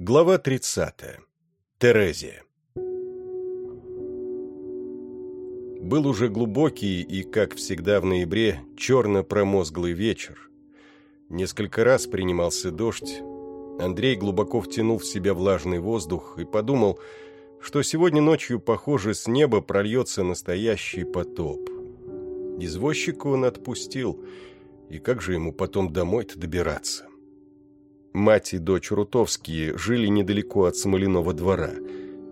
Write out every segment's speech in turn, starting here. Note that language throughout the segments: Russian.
Глава 30. Терезия. Был уже глубокий и, как всегда в ноябре, черно-промозглый вечер. Несколько раз принимался дождь. Андрей глубоко втянул в себя влажный воздух и подумал, что сегодня ночью, похоже, с неба прольется настоящий потоп. Извозчика он отпустил, и как же ему потом домой-то добираться? Мать и дочь Рутовские жили недалеко от Смоляного двора,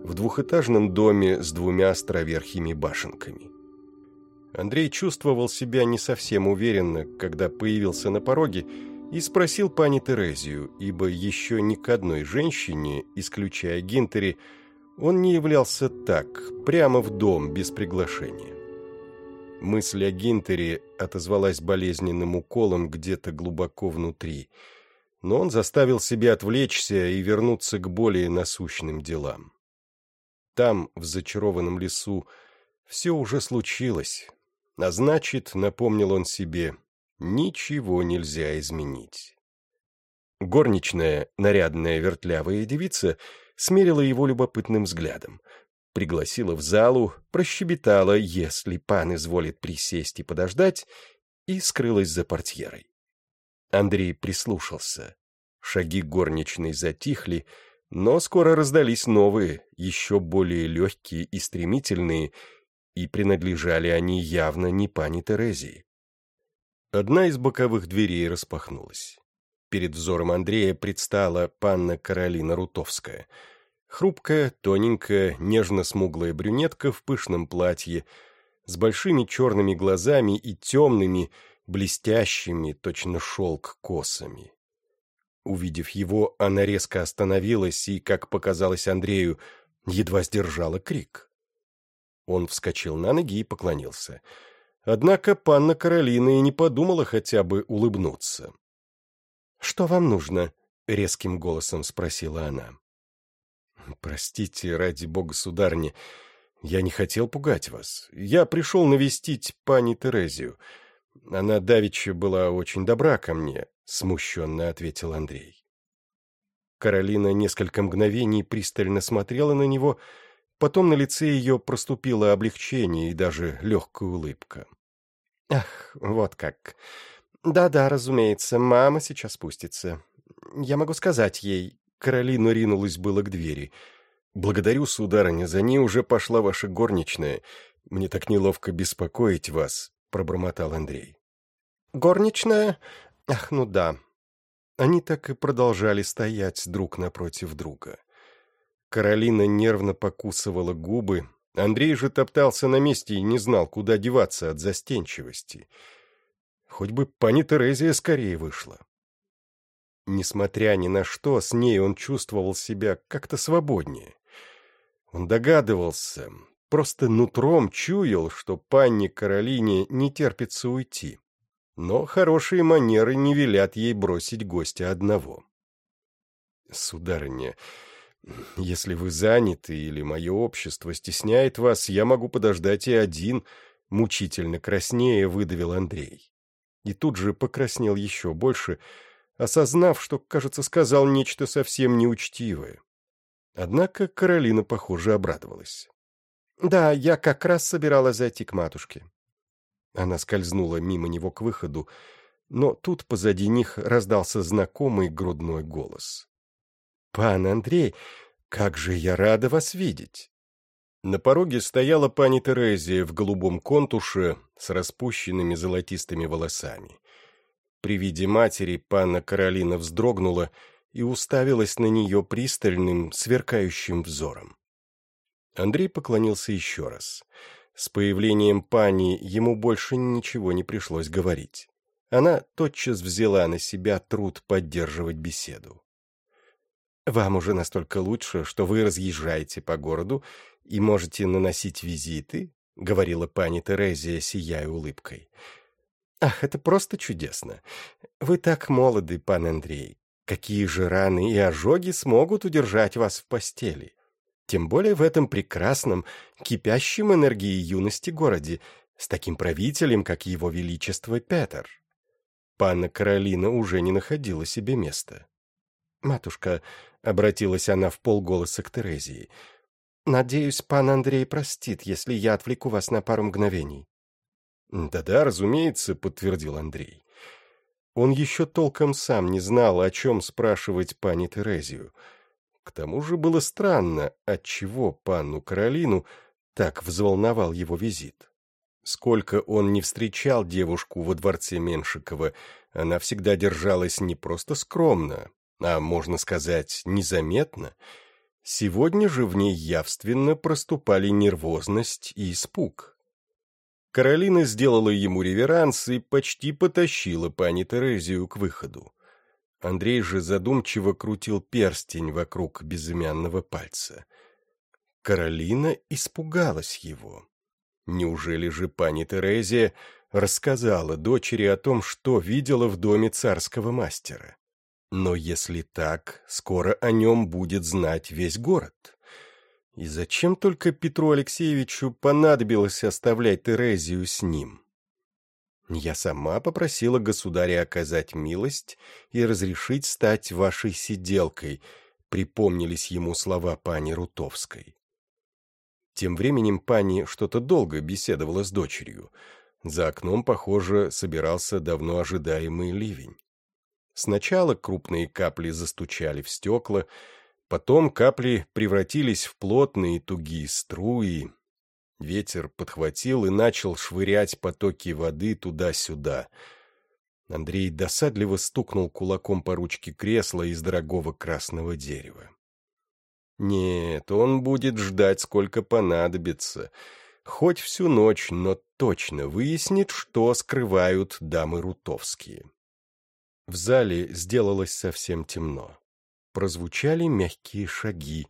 в двухэтажном доме с двумя островерхими башенками. Андрей чувствовал себя не совсем уверенно, когда появился на пороге и спросил пани Терезию, ибо еще ни к одной женщине, исключая Гинтери, он не являлся так, прямо в дом, без приглашения. Мысль о Гинтере отозвалась болезненным уколом где-то глубоко внутри – но он заставил себя отвлечься и вернуться к более насущным делам. Там, в зачарованном лесу, все уже случилось, а значит, напомнил он себе, ничего нельзя изменить. Горничная, нарядная вертлявая девица, смерила его любопытным взглядом, пригласила в залу, прощебетала, если пан изволит присесть и подождать, и скрылась за портьерой. Андрей прислушался. Шаги горничной затихли, но скоро раздались новые, еще более легкие и стремительные, и принадлежали они явно не пани Терезии. Одна из боковых дверей распахнулась. Перед взором Андрея предстала панна Каролина Рутовская. Хрупкая, тоненькая, нежно-смуглая брюнетка в пышном платье, с большими черными глазами и темными, блестящими, точно шелк, косами. Увидев его, она резко остановилась и, как показалось Андрею, едва сдержала крик. Он вскочил на ноги и поклонился. Однако панна Каролина и не подумала хотя бы улыбнуться. «Что вам нужно?» — резким голосом спросила она. «Простите, ради бога, сударыня, я не хотел пугать вас. Я пришел навестить пани Терезию. Она давеча была очень добра ко мне», — смущенно ответил Андрей. Каролина несколько мгновений пристально смотрела на него, потом на лице ее проступило облегчение и даже легкая улыбка. «Ах, вот как. Да-да, разумеется, мама сейчас спустится. Я могу сказать ей...» Каролина ринулась было к двери. «Благодарю, сударыня, за ней уже пошла ваша горничная. Мне так неловко беспокоить вас», — пробормотал Андрей. «Горничная? Ах, ну да». Они так и продолжали стоять друг напротив друга. Каролина нервно покусывала губы, Андрей же топтался на месте и не знал, куда деваться от застенчивости. Хоть бы пани Терезия скорее вышла. Несмотря ни на что, с ней он чувствовал себя как-то свободнее. Он догадывался, просто нутром чуял, что панне Каролине не терпится уйти. Но хорошие манеры не велят ей бросить гостя одного. «Сударыня, если вы заняты или мое общество стесняет вас, я могу подождать и один», — мучительно краснее выдавил Андрей. И тут же покраснел еще больше, осознав, что, кажется, сказал нечто совсем неучтивое. Однако Каролина, похоже, обрадовалась. «Да, я как раз собиралась зайти к матушке». Она скользнула мимо него к выходу, но тут позади них раздался знакомый грудной голос. «Пан Андрей, как же я рада вас видеть!» На пороге стояла пани Терезия в голубом контуше с распущенными золотистыми волосами. При виде матери панна Каролина вздрогнула и уставилась на нее пристальным, сверкающим взором. Андрей поклонился еще раз. С появлением пани ему больше ничего не пришлось говорить. Она тотчас взяла на себя труд поддерживать беседу. «Вам уже настолько лучше, что вы разъезжаете по городу и можете наносить визиты?» — говорила пани Терезия, сияя улыбкой. «Ах, это просто чудесно! Вы так молоды, пан Андрей. Какие же раны и ожоги смогут удержать вас в постели? Тем более в этом прекрасном, кипящем энергией юности городе, с таким правителем, как его величество Петр. Панна Каролина уже не находила себе места. «Матушка, обратилась она в полголоса к Терезии. «Надеюсь, пан Андрей простит, если я отвлеку вас на пару мгновений». «Да-да, разумеется», — подтвердил Андрей. Он еще толком сам не знал, о чем спрашивать пани Терезию. К тому же было странно, отчего панну Каролину так взволновал его визит. Сколько он не встречал девушку во дворце Меншикова, она всегда держалась не просто скромно, а, можно сказать, незаметно. Сегодня же в ней явственно проступали нервозность и испуг. Каролина сделала ему реверанс и почти потащила пани Терезию к выходу. Андрей же задумчиво крутил перстень вокруг безымянного пальца. Каролина испугалась его. Неужели же пани Терезия рассказала дочери о том, что видела в доме царского мастера? Но если так, скоро о нем будет знать весь город. И зачем только Петру Алексеевичу понадобилось оставлять Терезию с ним? Я сама попросила государя оказать милость и разрешить стать вашей сиделкой, припомнились ему слова пани Рутовской. Тем временем пани что-то долго беседовала с дочерью. За окном, похоже, собирался давно ожидаемый ливень. Сначала крупные капли застучали в стекла, Потом капли превратились в плотные тугие струи. Ветер подхватил и начал швырять потоки воды туда-сюда. Андрей досадливо стукнул кулаком по ручке кресла из дорогого красного дерева. Нет, он будет ждать, сколько понадобится. Хоть всю ночь, но точно выяснит, что скрывают дамы Рутовские. В зале сделалось совсем темно прозвучали мягкие шаги.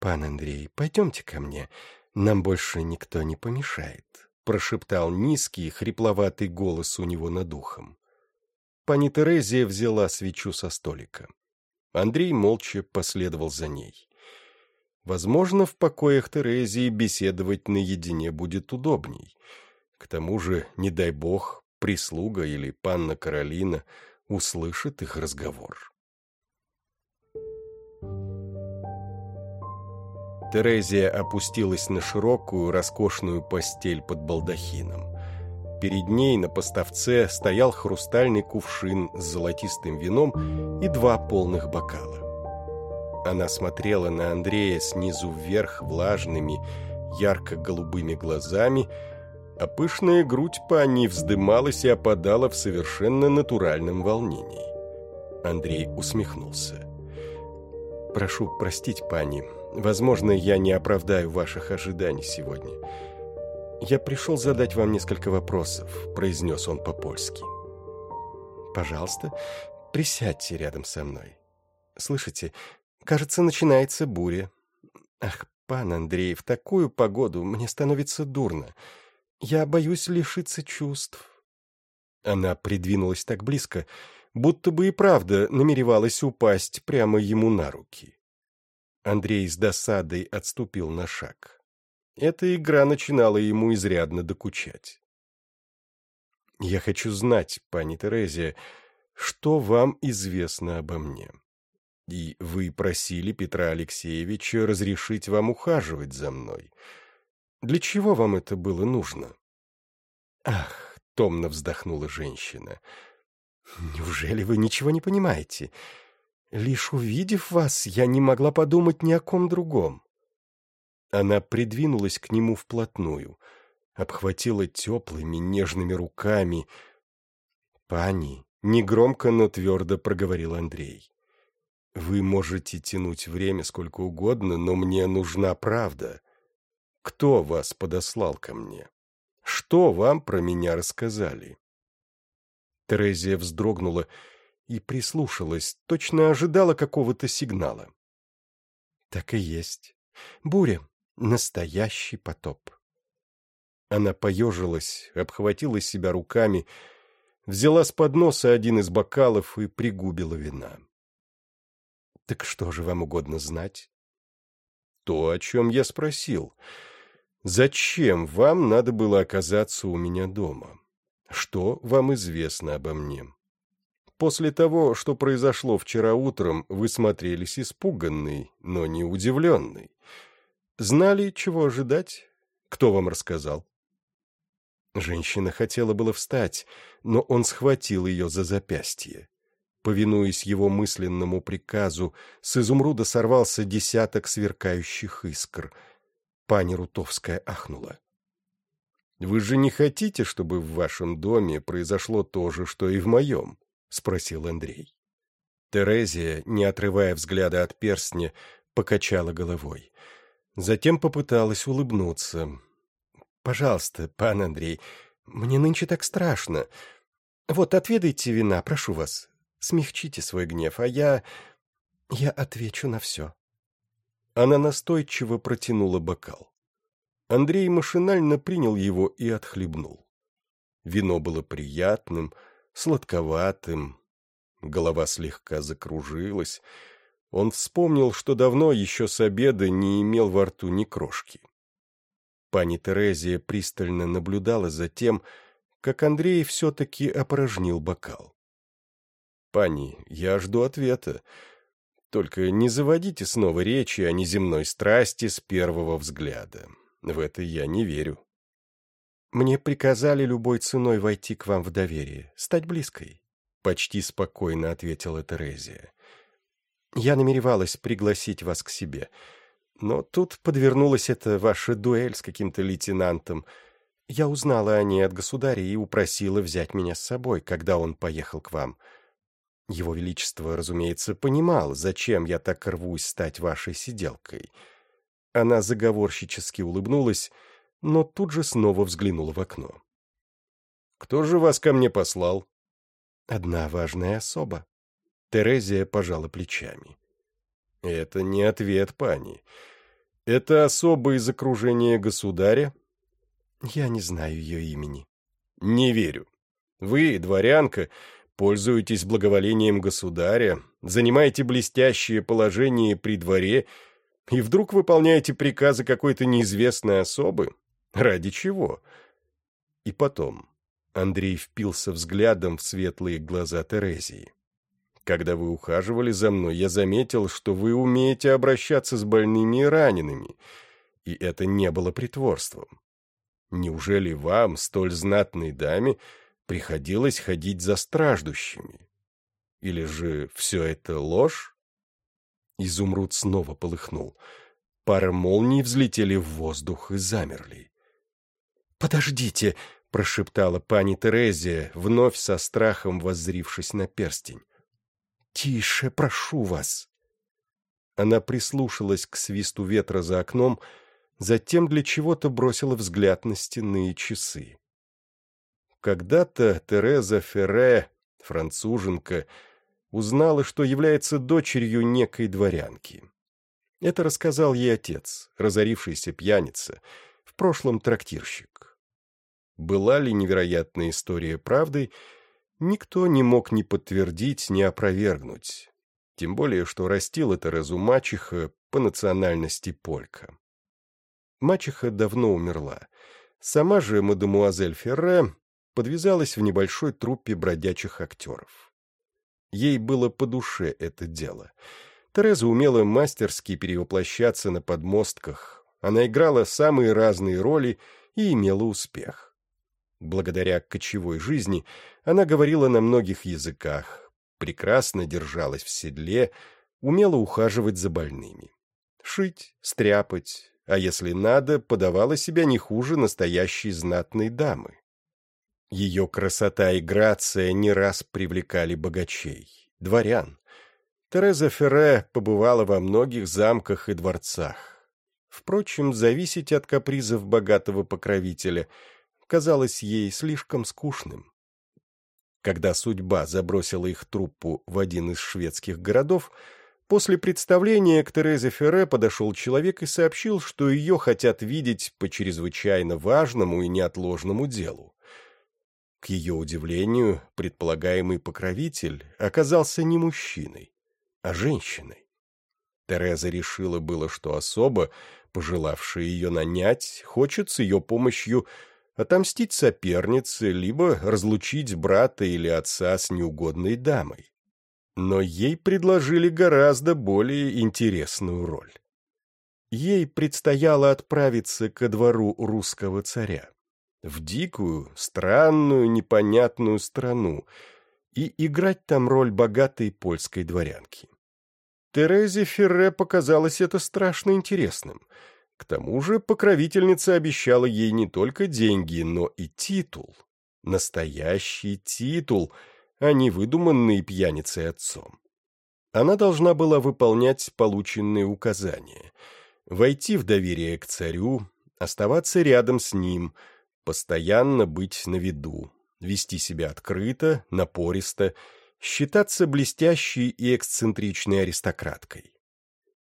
«Пан Андрей, пойдемте ко мне, нам больше никто не помешает», — прошептал низкий, хрипловатый голос у него над ухом. Пани Терезия взяла свечу со столика. Андрей молча последовал за ней. Возможно, в покоях Терезии беседовать наедине будет удобней. К тому же, не дай бог, прислуга или панна Каролина услышит их разговор. Терезия опустилась на широкую, роскошную постель под балдахином. Перед ней на поставце стоял хрустальный кувшин с золотистым вином и два полных бокала. Она смотрела на Андрея снизу вверх влажными, ярко-голубыми глазами, а пышная грудь пани вздымалась и опадала в совершенно натуральном волнении. Андрей усмехнулся. «Прошу простить, пани, Возможно, я не оправдаю ваших ожиданий сегодня. Я пришел задать вам несколько вопросов, произнес он по-польски. Пожалуйста, присядьте рядом со мной. Слышите, кажется, начинается буря. Ах, пан Андрей, в такую погоду мне становится дурно. Я боюсь лишиться чувств. Она придвинулась так близко, будто бы и правда намеревалась упасть прямо ему на руки. Андрей с досадой отступил на шаг. Эта игра начинала ему изрядно докучать. «Я хочу знать, пани Терезия, что вам известно обо мне. И вы просили Петра Алексеевича разрешить вам ухаживать за мной. Для чего вам это было нужно?» «Ах!» — томно вздохнула женщина. «Неужели вы ничего не понимаете?» Лишь увидев вас, я не могла подумать ни о ком другом. Она придвинулась к нему вплотную, обхватила теплыми нежными руками. «Пани», — негромко, но твердо проговорил Андрей, — «вы можете тянуть время сколько угодно, но мне нужна правда. Кто вас подослал ко мне? Что вам про меня рассказали?» Терезия вздрогнула и прислушалась, точно ожидала какого-то сигнала. Так и есть. Буря. Настоящий потоп. Она поежилась, обхватила себя руками, взяла с подноса один из бокалов и пригубила вина. «Так что же вам угодно знать?» «То, о чем я спросил. Зачем вам надо было оказаться у меня дома? Что вам известно обо мне?» После того, что произошло вчера утром, вы смотрелись испуганный, но не удивленный. Знали, чего ожидать? Кто вам рассказал?» Женщина хотела было встать, но он схватил ее за запястье. Повинуясь его мысленному приказу, с изумруда сорвался десяток сверкающих искр. Пани Рутовская ахнула. «Вы же не хотите, чтобы в вашем доме произошло то же, что и в моем?» — спросил Андрей. Терезия, не отрывая взгляда от перстня, покачала головой. Затем попыталась улыбнуться. «Пожалуйста, пан Андрей, мне нынче так страшно. Вот отведайте вина, прошу вас. Смягчите свой гнев, а я... я отвечу на все». Она настойчиво протянула бокал. Андрей машинально принял его и отхлебнул. Вино было приятным, сладковатым. Голова слегка закружилась. Он вспомнил, что давно еще с обеда не имел во рту ни крошки. Пани Терезия пристально наблюдала за тем, как Андрей все-таки опорожнил бокал. «Пани, я жду ответа. Только не заводите снова речи о неземной страсти с первого взгляда. В это я не верю». «Мне приказали любой ценой войти к вам в доверие, стать близкой», — почти спокойно ответила Терезия. «Я намеревалась пригласить вас к себе». Но тут подвернулась эта ваша дуэль с каким-то лейтенантом. Я узнала о ней от государя и упросила взять меня с собой, когда он поехал к вам. Его Величество, разумеется, понимал, зачем я так рвусь стать вашей сиделкой. Она заговорщически улыбнулась, но тут же снова взглянула в окно. «Кто же вас ко мне послал?» «Одна важная особа». Терезия пожала плечами. Это не ответ, пани. Это особо из окружения государя? Я не знаю ее имени. Не верю. Вы, дворянка, пользуетесь благоволением государя, занимаете блестящее положение при дворе и вдруг выполняете приказы какой-то неизвестной особы? Ради чего? И потом Андрей впился взглядом в светлые глаза Терезии. Когда вы ухаживали за мной, я заметил, что вы умеете обращаться с больными и ранеными, и это не было притворством. Неужели вам, столь знатной даме, приходилось ходить за страждущими? Или же все это ложь? Изумруд снова полыхнул. Пара молний взлетели в воздух и замерли. «Подождите!» — прошептала пани Терезия, вновь со страхом воззрившись на перстень. «Тише, прошу вас!» Она прислушалась к свисту ветра за окном, затем для чего-то бросила взгляд на стенные часы. Когда-то Тереза Ферре, француженка, узнала, что является дочерью некой дворянки. Это рассказал ей отец, разорившийся пьяница, в прошлом трактирщик. Была ли невероятная история правдой, никто не мог ни подтвердить, ни опровергнуть. Тем более, что растила Терезу мачеха по национальности полька. Мачеха давно умерла. Сама же мадемуазель Ферре подвязалась в небольшой труппе бродячих актеров. Ей было по душе это дело. Тереза умела мастерски перевоплощаться на подмостках. Она играла самые разные роли и имела успех. Благодаря кочевой жизни она говорила на многих языках, прекрасно держалась в седле, умела ухаживать за больными. Шить, стряпать, а если надо, подавала себя не хуже настоящей знатной дамы. Ее красота и грация не раз привлекали богачей, дворян. Тереза Ферре побывала во многих замках и дворцах. Впрочем, зависеть от капризов богатого покровителя – казалось ей слишком скучным. Когда судьба забросила их труппу в один из шведских городов, после представления к Терезе Ферре подошел человек и сообщил, что ее хотят видеть по чрезвычайно важному и неотложному делу. К ее удивлению, предполагаемый покровитель оказался не мужчиной, а женщиной. Тереза решила было, что особо, пожелавшая ее нанять, хочет с ее помощью отомстить сопернице, либо разлучить брата или отца с неугодной дамой. Но ей предложили гораздо более интересную роль. Ей предстояло отправиться ко двору русского царя, в дикую, странную, непонятную страну, и играть там роль богатой польской дворянки. Терезе Ферре показалось это страшно интересным. К тому же покровительница обещала ей не только деньги, но и титул. Настоящий титул, а не выдуманный пьяницей отцом. Она должна была выполнять полученные указания, войти в доверие к царю, оставаться рядом с ним, постоянно быть на виду, вести себя открыто, напористо, считаться блестящей и эксцентричной аристократкой.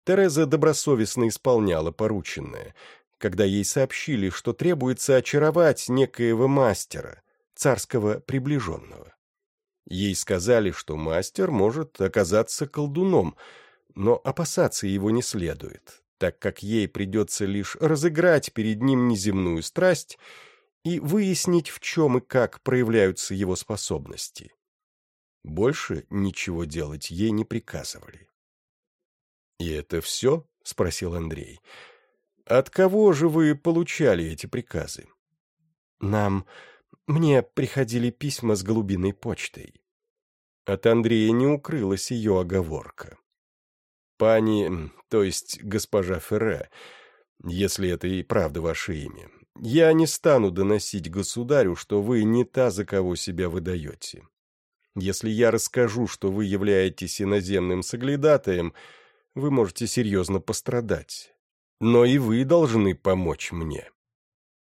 Тереза добросовестно исполняла порученное, когда ей сообщили, что требуется очаровать некоего мастера, царского приближенного. Ей сказали, что мастер может оказаться колдуном, но опасаться его не следует, так как ей придется лишь разыграть перед ним неземную страсть и выяснить, в чем и как проявляются его способности. Больше ничего делать ей не приказывали. «И это все?» — спросил Андрей. «От кого же вы получали эти приказы?» «Нам... Мне приходили письма с голубиной почтой». От Андрея не укрылась ее оговорка. «Пани, то есть госпожа Ферре, если это и правда ваше имя, я не стану доносить государю, что вы не та, за кого себя выдаете. Если я расскажу, что вы являетесь иноземным соглядатаем, вы можете серьезно пострадать. Но и вы должны помочь мне».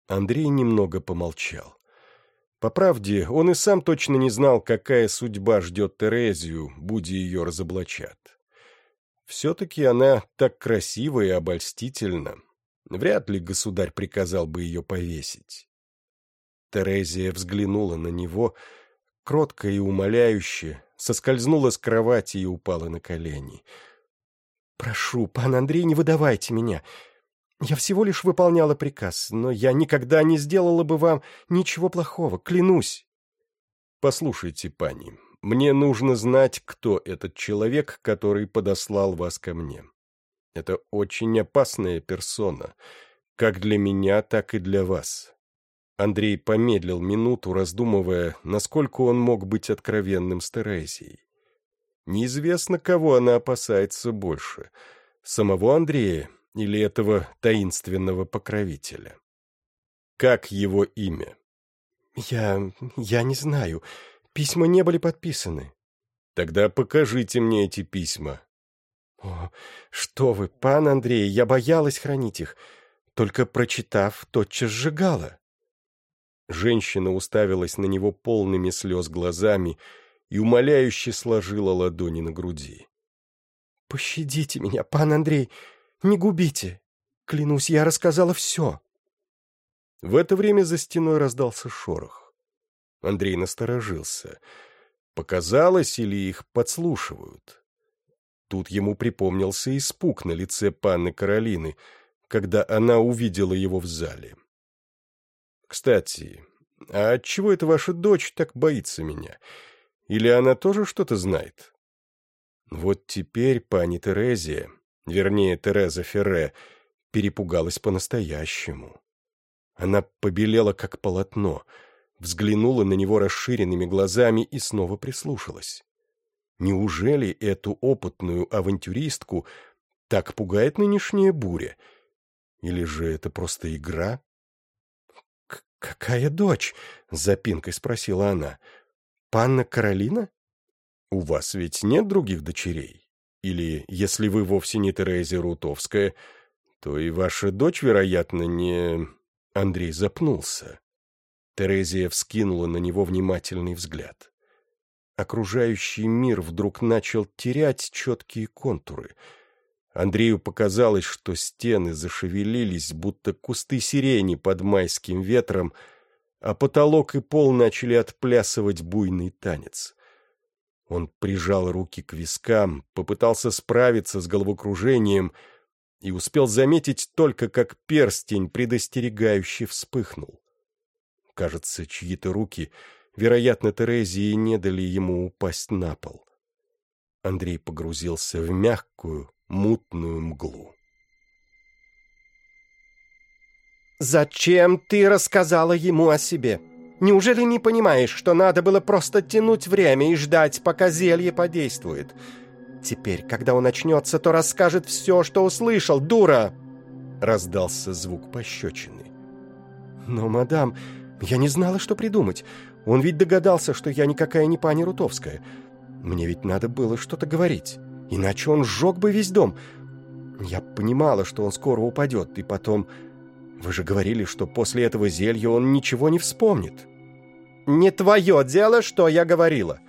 Андрей немного помолчал. По правде, он и сам точно не знал, какая судьба ждет Терезию, будь ее разоблачат. Все-таки она так красива и обольстительна, Вряд ли государь приказал бы ее повесить. Терезия взглянула на него, кротко и умоляюще, соскользнула с кровати и упала на колени. «Прошу, пан Андрей, не выдавайте меня. Я всего лишь выполняла приказ, но я никогда не сделала бы вам ничего плохого, клянусь». «Послушайте, пани, мне нужно знать, кто этот человек, который подослал вас ко мне. Это очень опасная персона, как для меня, так и для вас. Андрей помедлил минуту, раздумывая, насколько он мог быть откровенным с Терезией. Неизвестно, кого она опасается больше — самого Андрея или этого таинственного покровителя. Как его имя? Я... я не знаю. Письма не были подписаны. Тогда покажите мне эти письма. «О, что вы, пан Андрей, я боялась хранить их. Только прочитав, тотчас сжигала». Женщина уставилась на него полными слез глазами и умоляюще сложила ладони на груди. «Пощадите меня, пан Андрей, не губите. Клянусь, я рассказала все». В это время за стеной раздался шорох. Андрей насторожился. Показалось, или их подслушивают? Тут ему припомнился испуг на лице панны Каролины, когда она увидела его в зале. «Кстати, а отчего эта ваша дочь так боится меня? Или она тоже что-то знает?» Вот теперь пани Терезия, вернее, Тереза Ферре, перепугалась по-настоящему. Она побелела, как полотно, взглянула на него расширенными глазами и снова прислушалась. Неужели эту опытную авантюристку так пугает нынешняя буря? Или же это просто игра? — Какая дочь? — с запинкой спросила она. — Панна Каролина? — У вас ведь нет других дочерей? Или, если вы вовсе не Терезия Рутовская, то и ваша дочь, вероятно, не... Андрей запнулся. Терезия вскинула на него внимательный взгляд окружающий мир вдруг начал терять четкие контуры. Андрею показалось, что стены зашевелились, будто кусты сирени под майским ветром, а потолок и пол начали отплясывать буйный танец. Он прижал руки к вискам, попытался справиться с головокружением и успел заметить только, как перстень предостерегающе вспыхнул. Кажется, чьи-то руки, вероятно, Терезии, не дали ему упасть на пол. Андрей погрузился в мягкую, мутную мглу. «Зачем ты рассказала ему о себе? Неужели не понимаешь, что надо было просто тянуть время и ждать, пока зелье подействует? Теперь, когда он очнется, то расскажет все, что услышал, дура!» Раздался звук пощечины. «Но, мадам, я не знала, что придумать. Он ведь догадался, что я никакая не пани Рутовская. Мне ведь надо было что-то говорить, иначе он сжег бы весь дом. Я понимала, что он скоро упадет, и потом... Вы же говорили, что после этого зелья он ничего не вспомнит». «Не твое дело, что я говорила.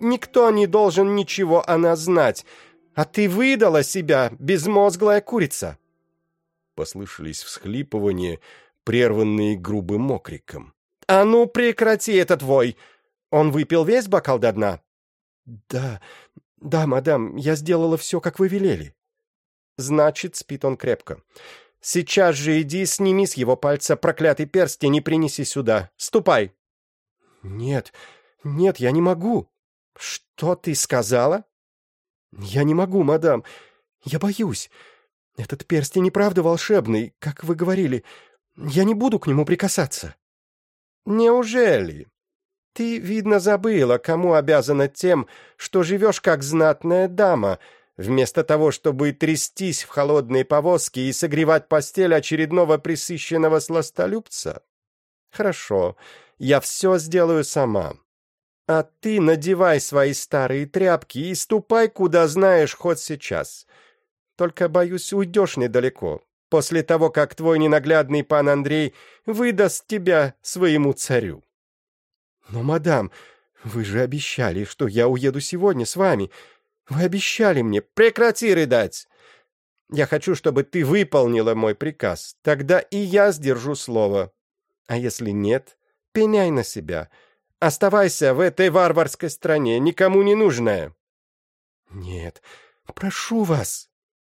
Никто не должен ничего о нас знать, а ты выдала себя, безмозглая курица». Послышались всхлипывания, прерванные грубым окриком. «А ну, прекрати этот вой! Он выпил весь бокал до дна?» «Да, да, мадам, я сделала все, как вы велели». «Значит, спит он крепко. Сейчас же иди, сними с его пальца проклятый перстень и принеси сюда. Ступай!» «Нет, нет, я не могу». «Что ты сказала?» «Я не могу, мадам. Я боюсь. Этот перстень неправда волшебный, как вы говорили. Я не буду к нему прикасаться». «Неужели? Ты, видно, забыла, кому обязана тем, что живешь как знатная дама, вместо того, чтобы трястись в холодной повозке и согревать постель очередного присыщенного сластолюбца? Хорошо, я все сделаю сама. А ты надевай свои старые тряпки и ступай, куда знаешь, хоть сейчас. Только, боюсь, уйдешь недалеко, после того, как твой ненаглядный пан Андрей выдаст тебя своему царю. Но, мадам, вы же обещали, что я уеду сегодня с вами. Вы обещали мне. Прекрати рыдать. Я хочу, чтобы ты выполнила мой приказ. Тогда и я сдержу слово. А если нет, пеняй на себя. Оставайся в этой варварской стране, никому не нужная. Нет, прошу вас.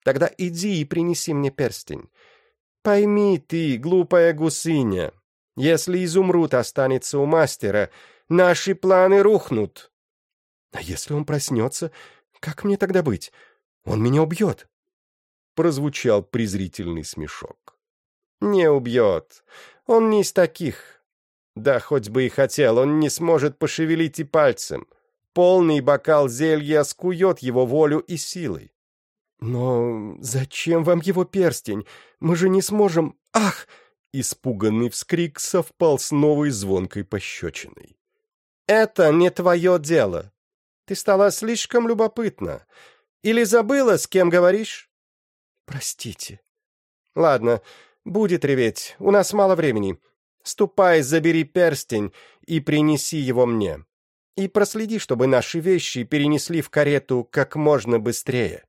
Тогда иди и принеси мне перстень. Пойми ты, глупая гусыня, если изумруд останется у мастера, наши планы рухнут. А если он проснется, как мне тогда быть? Он меня убьет. Прозвучал презрительный смешок. Не убьет. Он не из таких. Да хоть бы и хотел, он не сможет пошевелить и пальцем. Полный бокал зелья скует его волю и силой. «Но зачем вам его перстень? Мы же не сможем...» «Ах!» Испуганный вскрик совпал с новой звонкой пощечиной. «Это не твое дело. Ты стала слишком любопытна. Или забыла, с кем говоришь?» «Простите». «Ладно, будет реветь. У нас мало времени. Ступай, забери перстень и принеси его мне. И проследи, чтобы наши вещи перенесли в карету как можно быстрее».